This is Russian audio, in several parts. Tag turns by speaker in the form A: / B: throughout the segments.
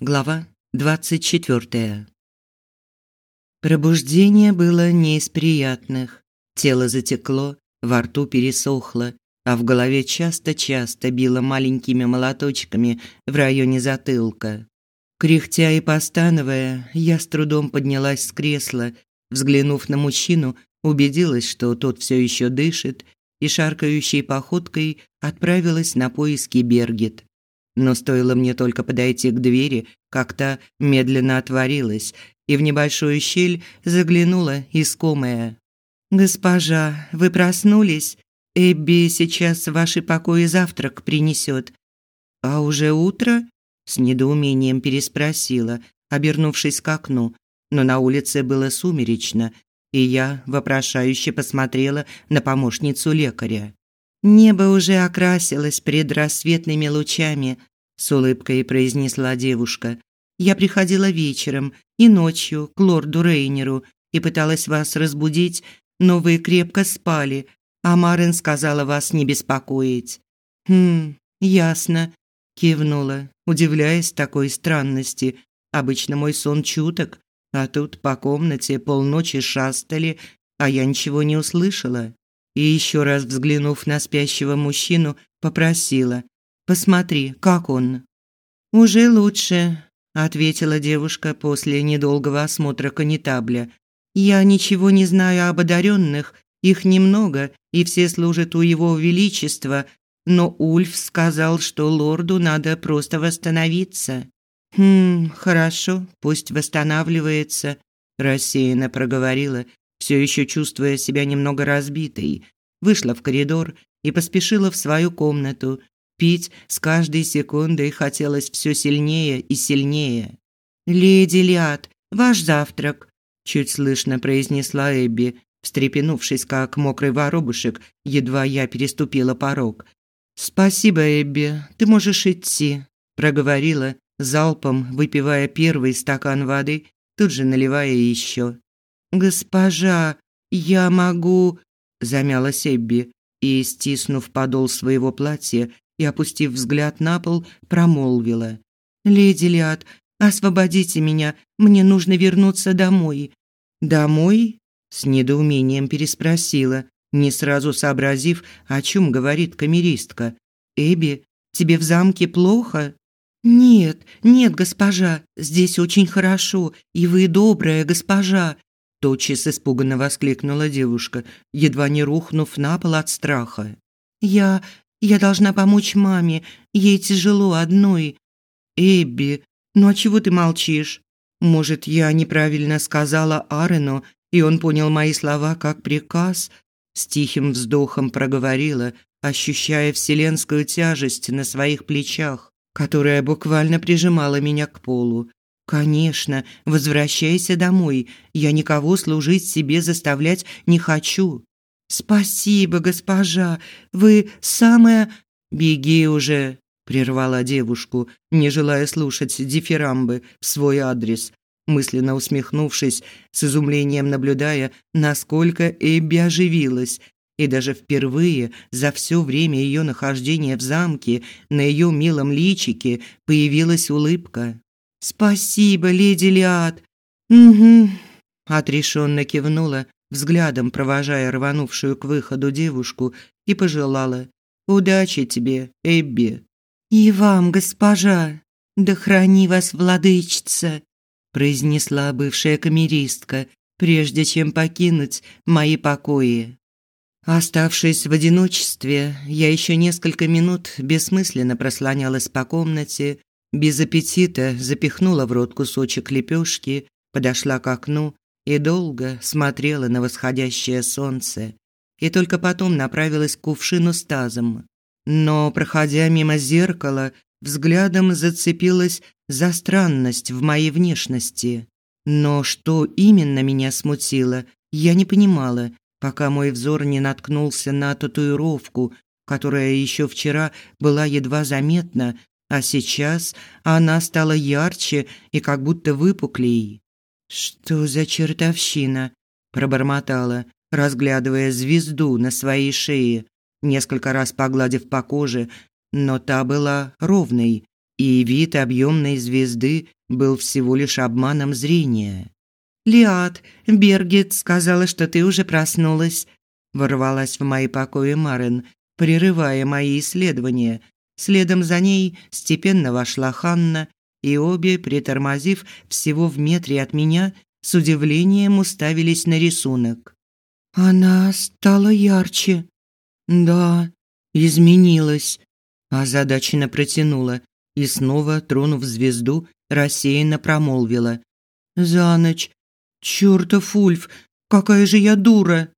A: Глава 24. Пробуждение было не из приятных. Тело затекло, во рту пересохло, а в голове часто-часто било маленькими молоточками в районе затылка. Кряхтя и постановая, я с трудом поднялась с кресла, взглянув на мужчину, убедилась, что тот все еще дышит, и шаркающей походкой отправилась на поиски Бергет. Но стоило мне только подойти к двери, как та медленно отворилась, и в небольшую щель заглянула искомая. «Госпожа, вы проснулись? Эбби сейчас в ваши покои завтрак принесет». «А уже утро?» – с недоумением переспросила, обернувшись к окну. Но на улице было сумеречно, и я вопрошающе посмотрела на помощницу лекаря. Небо уже окрасилось предрассветными лучами, с улыбкой произнесла девушка. Я приходила вечером и ночью к лорду Рейнеру и пыталась вас разбудить, но вы крепко спали, а Марин сказала вас не беспокоить. Хм, ясно, кивнула, удивляясь такой странности. Обычно мой сон чуток, а тут по комнате полночи шастали, а я ничего не услышала и еще раз взглянув на спящего мужчину, попросила: "Посмотри, как он". "Уже лучше", ответила девушка после недолгого осмотра канитабля. "Я ничего не знаю об одаренных, их немного, и все служат у его величества, но Ульф сказал, что лорду надо просто восстановиться". «Хм, хорошо, пусть восстанавливается», – рассеянно проговорила, все еще чувствуя себя немного разбитой, вышла в коридор и поспешила в свою комнату. Пить с каждой секундой хотелось все сильнее и сильнее. «Леди Лиад, ваш завтрак», – чуть слышно произнесла Эбби, встрепенувшись, как мокрый воробушек, едва я переступила порог. «Спасибо, Эбби, ты можешь идти», – проговорила, залпом выпивая первый стакан воды, тут же наливая еще. «Госпожа, я могу...» – замялась Эбби и, стиснув подол своего платья и опустив взгляд на пол, промолвила. «Леди Лиад, освободите меня, мне нужно вернуться домой». «Домой?» – с недоумением переспросила, не сразу сообразив, о чем говорит камеристка. «Эбби, тебе в замке плохо?» «Нет, нет, госпожа, здесь очень хорошо, и вы добрая госпожа», тотчас испуганно воскликнула девушка, едва не рухнув на пол от страха. Я я должна помочь маме, ей тяжело одной. Эбби, ну а чего ты молчишь? Может, я неправильно сказала Арену, и он понял мои слова как приказ? С тихим вздохом проговорила, ощущая вселенскую тяжесть на своих плечах, которая буквально прижимала меня к полу. Конечно, возвращайся домой. Я никого служить себе заставлять не хочу. Спасибо, госпожа. Вы самая Беги уже, прервала девушку, не желая слушать дифирамбы в свой адрес, мысленно усмехнувшись, с изумлением наблюдая, насколько Эбби оживилась, и даже впервые за все время ее нахождения в замке на ее милом личике появилась улыбка. Спасибо, леди Лиад. Угу, отрешенно кивнула, взглядом провожая рванувшую к выходу девушку и пожелала: "Удачи тебе, Эбби". "И вам, госпожа. Да храни вас владычица", произнесла бывшая камеристка, прежде чем покинуть мои покои. Оставшись в одиночестве, я еще несколько минут бессмысленно прослонялась по комнате, без аппетита запихнула в рот кусочек лепешки, подошла к окну и долго смотрела на восходящее солнце. И только потом направилась к кувшину с тазом. Но, проходя мимо зеркала, взглядом зацепилась за странность в моей внешности. Но что именно меня смутило, я не понимала, пока мой взор не наткнулся на татуировку, которая еще вчера была едва заметна, а сейчас она стала ярче и как будто выпуклей. «Что за чертовщина?» – пробормотала, разглядывая звезду на своей шее, несколько раз погладив по коже, но та была ровной, И вид объемной звезды был всего лишь обманом зрения. «Лиад, Бергет сказала, что ты уже проснулась», – ворвалась в мои покои Марен, прерывая мои исследования. Следом за ней степенно вошла Ханна, и обе, притормозив всего в метре от меня, с удивлением уставились на рисунок. «Она стала ярче». «Да, изменилась», – озадаченно протянула и снова, тронув звезду, рассеянно промолвила. «За ночь «Чёртов Ульф! Какая же я дура!»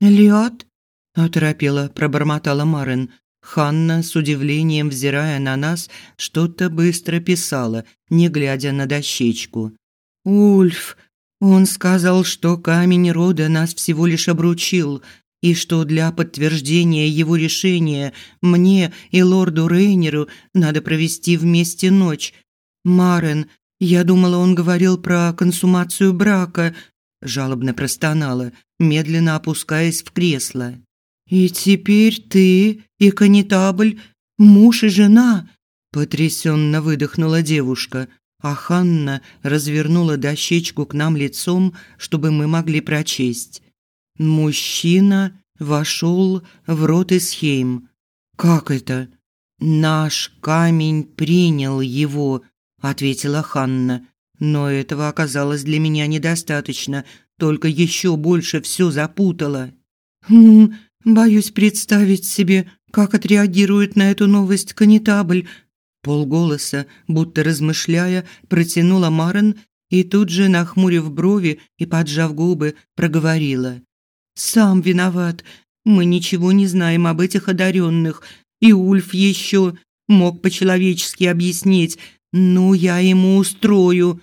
A: «Лиад?» – оторопела, пробормотала Марен. Ханна, с удивлением взирая на нас, что-то быстро писала, не глядя на дощечку. «Ульф! Он сказал, что камень рода нас всего лишь обручил, и что для подтверждения его решения мне и лорду Рейнеру надо провести вместе ночь. Марен, я думала, он говорил про консумацию брака, жалобно простонала, медленно опускаясь в кресло. И теперь ты и канитабль муж и жена, потрясенно выдохнула девушка, а Ханна развернула дощечку к нам лицом, чтобы мы могли прочесть. Мужчина вошел в рот Исхейм. Как это? Наш камень принял его, ответила Ханна. Но этого оказалось для меня недостаточно, только еще больше все запутало. Хм, боюсь представить себе, как отреагирует на эту новость канитабль. Полголоса, будто размышляя, протянула Марен и тут же, нахмурив брови и поджав губы, проговорила: "Сам виноват. Мы ничего не знаем об этих одаренных, и Ульф еще мог по-человечески объяснить, ну, я ему устрою.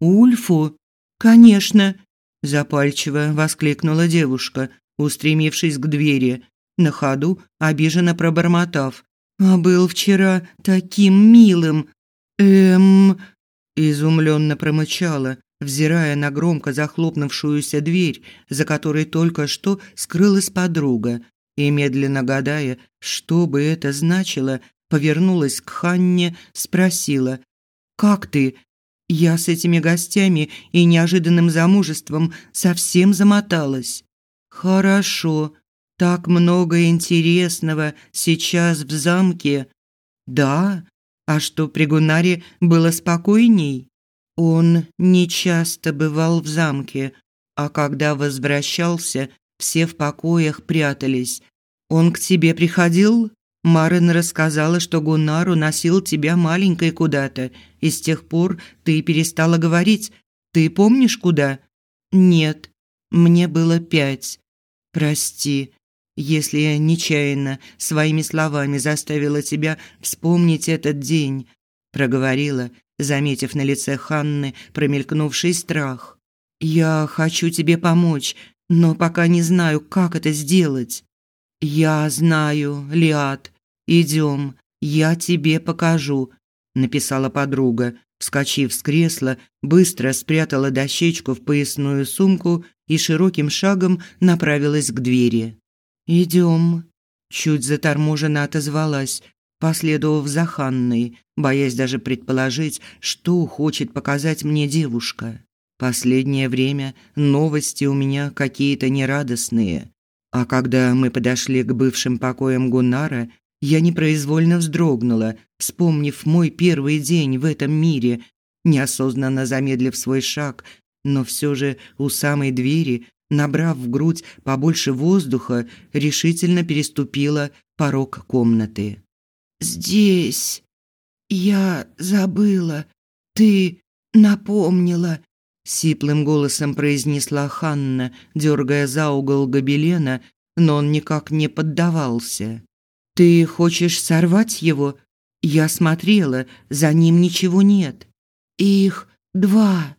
A: Ульфу? Конечно, запальчиво воскликнула девушка, устремившись к двери, на ходу обиженно пробормотав: "А был вчера таким милым". Эм, изумленно промычала, взирая на громко захлопнувшуюся дверь, за которой только что скрылась подруга, и медленно гадая, что бы это значило, повернулась к Ханне, спросила: как ты? Я с этими гостями и неожиданным замужеством совсем замоталась. Хорошо. Так много интересного сейчас в замке. Да? А что при Гунаре было спокойней? Он не часто бывал в замке, а когда возвращался, все в покоях прятались. Он к тебе приходил? Марен рассказала, что Гуннар уносил тебя маленькой куда-то, и с тех пор ты перестала говорить. Ты помнишь, куда? Нет, мне было пять. Прости, если я нечаянно своими словами заставила тебя вспомнить этот день, проговорила, заметив на лице Ханны промелькнувший страх. Я хочу тебе помочь, но пока не знаю, как это сделать. «Я знаю, Лиад. Идем, я тебе покажу», – написала подруга, вскочив с кресла, быстро спрятала дощечку в поясную сумку и широким шагом направилась к двери. «Идем», – чуть заторможенно отозвалась, последовав за Ханной, боясь даже предположить, что хочет показать мне девушка. Последнее время новости у меня какие-то нерадостные. А когда мы подошли к бывшим покоям Гуннара, я непроизвольно вздрогнула, вспомнив мой первый день в этом мире, неосознанно замедлив свой шаг, но все же у самой двери, набрав в грудь побольше воздуха, решительно переступила порог комнаты. «Здесь я забыла, ты напомнила», сиплым голосом произнесла Ханна, дергая за угол гобелена, но он никак не поддавался. Ты хочешь сорвать его? Я смотрела, за ним ничего нет. Их два.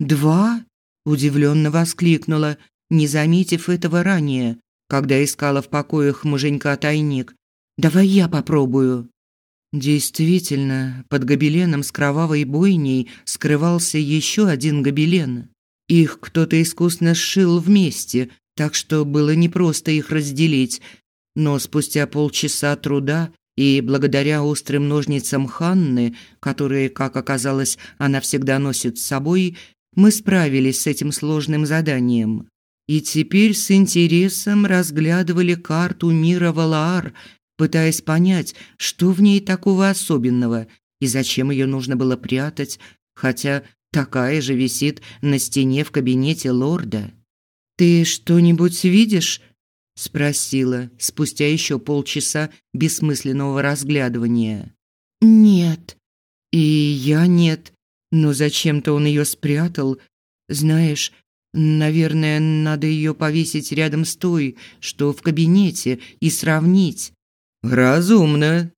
A: Два? удивленно воскликнула, не заметив этого ранее, когда искала в покоях муженька тайник. Давай я попробую. Действительно, под гобеленом с кровавой бойней скрывался еще один гобелен. Их кто-то искусно сшил вместе, так что было непросто их разделить. Но спустя полчаса труда и благодаря острым ножницам Ханны, которые, как оказалось, она всегда носит с собой, мы справились с этим сложным заданием. И теперь с интересом разглядывали карту мира Валаар, пытаясь понять, что в ней такого особенного и зачем ее нужно было прятать, хотя такая же висит на стене в кабинете лорда. «Ты что-нибудь видишь?» – спросила спустя еще полчаса бессмысленного разглядывания. «Нет». «И я нет. Но зачем-то он ее спрятал. Знаешь, наверное, надо ее повесить рядом с той, что в кабинете, и сравнить».
B: «Разумно».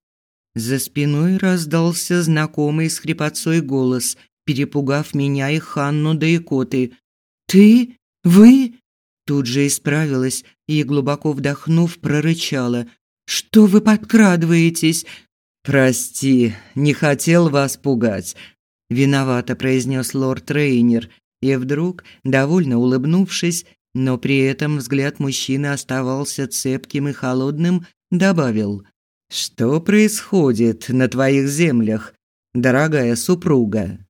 A: За спиной раздался знакомый с хрипотцой голос, перепугав меня и Ханну да икоты. «Ты? Вы?» Тут же исправилась и, глубоко вдохнув, прорычала. «Что вы подкрадываетесь?»
B: «Прости, не хотел вас пугать», – виновато произнес лорд-трейнер. И вдруг, довольно улыбнувшись, но при этом взгляд мужчины оставался цепким и холодным, добавил. «Что происходит на твоих землях, дорогая супруга?»